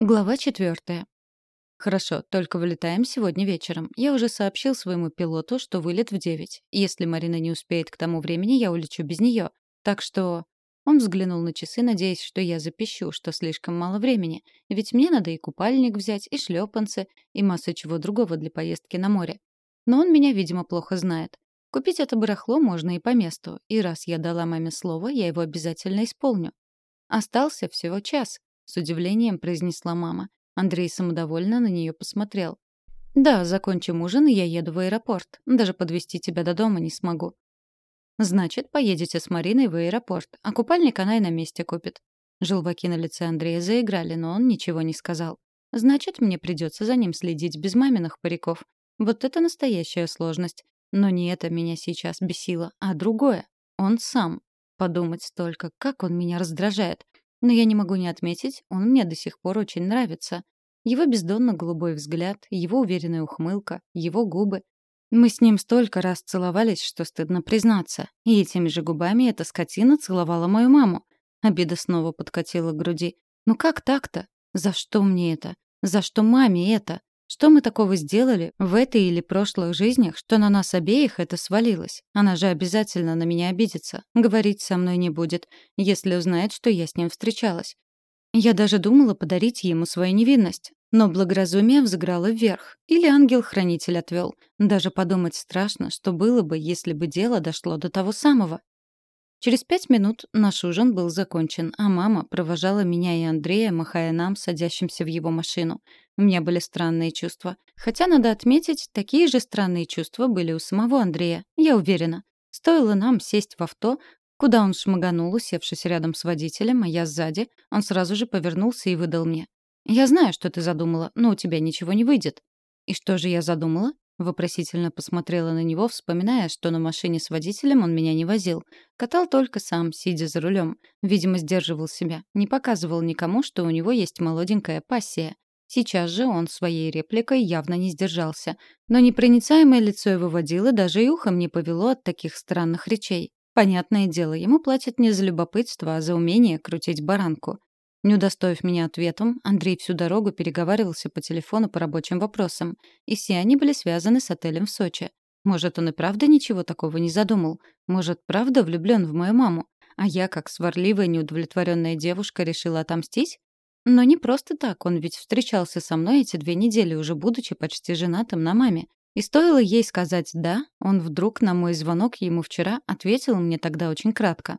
Глава четвертая. Хорошо, только вылетаем сегодня вечером. Я уже сообщил своему пилоту, что вылет в девять. Если Марина не успеет к тому времени, я улечу без нее. Так что... Он взглянул на часы, надеясь, что я запищу, что слишком мало времени. Ведь мне надо и купальник взять, и шлепанцы, и масса чего другого для поездки на море. Но он меня, видимо, плохо знает. Купить это барахло можно и по месту. И раз я дала маме слово, я его обязательно исполню. Остался всего час. С удивлением произнесла мама. Андрей самодовольно на нее посмотрел. «Да, закончим ужин, и я еду в аэропорт. Даже подвести тебя до дома не смогу». «Значит, поедете с Мариной в аэропорт, а купальник она и на месте купит». Желваки на лице Андрея заиграли, но он ничего не сказал. «Значит, мне придется за ним следить без маминых париков. Вот это настоящая сложность. Но не это меня сейчас бесило, а другое. Он сам. Подумать только, как он меня раздражает. Но я не могу не отметить, он мне до сих пор очень нравится. Его бездонно-голубой взгляд, его уверенная ухмылка, его губы. Мы с ним столько раз целовались, что стыдно признаться. И этими же губами эта скотина целовала мою маму. Обида снова подкатила к груди. Ну как так-то? За что мне это? За что маме это? Что мы такого сделали в этой или прошлых жизнях, что на нас обеих это свалилось? Она же обязательно на меня обидится. Говорить со мной не будет, если узнает, что я с ним встречалась. Я даже думала подарить ему свою невинность. Но благоразумие взыграло вверх. Или ангел-хранитель отвел. Даже подумать страшно, что было бы, если бы дело дошло до того самого. Через пять минут наш ужин был закончен, а мама провожала меня и Андрея, махая нам, садящимся в его машину. У меня были странные чувства. Хотя, надо отметить, такие же странные чувства были у самого Андрея, я уверена. Стоило нам сесть в авто, куда он шмыганул, усевшись рядом с водителем, а я сзади, он сразу же повернулся и выдал мне. «Я знаю, что ты задумала, но у тебя ничего не выйдет». «И что же я задумала?» Вопросительно посмотрела на него, вспоминая, что на машине с водителем он меня не возил. Катал только сам, сидя за рулем. Видимо, сдерживал себя. Не показывал никому, что у него есть молоденькая пассия. Сейчас же он своей репликой явно не сдержался. Но непроницаемое лицо его водило, даже и ухом не повело от таких странных речей. Понятное дело, ему платят не за любопытство, а за умение крутить баранку. Не удостоив меня ответом, Андрей всю дорогу переговаривался по телефону по рабочим вопросам, и все они были связаны с отелем в Сочи. Может, он и правда ничего такого не задумал? Может, правда влюблен в мою маму? А я, как сварливая, неудовлетворенная девушка, решила отомстить? Но не просто так, он ведь встречался со мной эти две недели, уже будучи почти женатым на маме. И стоило ей сказать «да», он вдруг на мой звонок ему вчера ответил мне тогда очень кратко.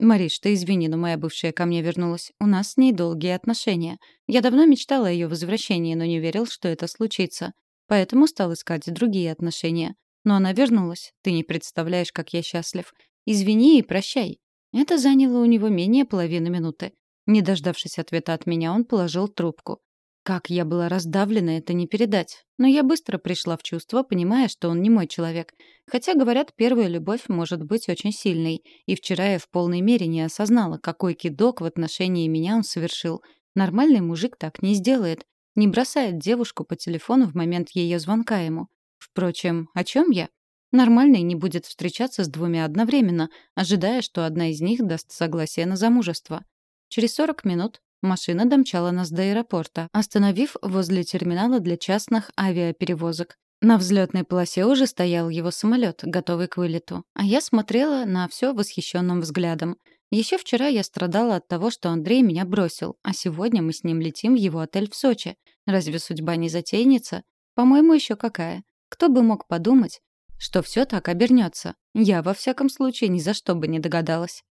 «Мариш, ты извини, но моя бывшая ко мне вернулась. У нас с ней долгие отношения. Я давно мечтала о ее возвращении, но не верил, что это случится. Поэтому стал искать другие отношения. Но она вернулась. Ты не представляешь, как я счастлив. Извини и прощай». Это заняло у него менее половины минуты. Не дождавшись ответа от меня, он положил трубку. Как я была раздавлена, это не передать. Но я быстро пришла в чувство, понимая, что он не мой человек. Хотя, говорят, первая любовь может быть очень сильной. И вчера я в полной мере не осознала, какой кидок в отношении меня он совершил. Нормальный мужик так не сделает. Не бросает девушку по телефону в момент ее звонка ему. Впрочем, о чем я? Нормальный не будет встречаться с двумя одновременно, ожидая, что одна из них даст согласие на замужество. Через 40 минут Машина домчала нас до аэропорта, остановив возле терминала для частных авиаперевозок. На взлетной полосе уже стоял его самолет, готовый к вылету. А я смотрела на все восхищенным взглядом. Еще вчера я страдала от того, что Андрей меня бросил, а сегодня мы с ним летим в его отель в Сочи. Разве судьба не затейница? По-моему, еще какая. Кто бы мог подумать, что все так обернется? Я, во всяком случае, ни за что бы не догадалась.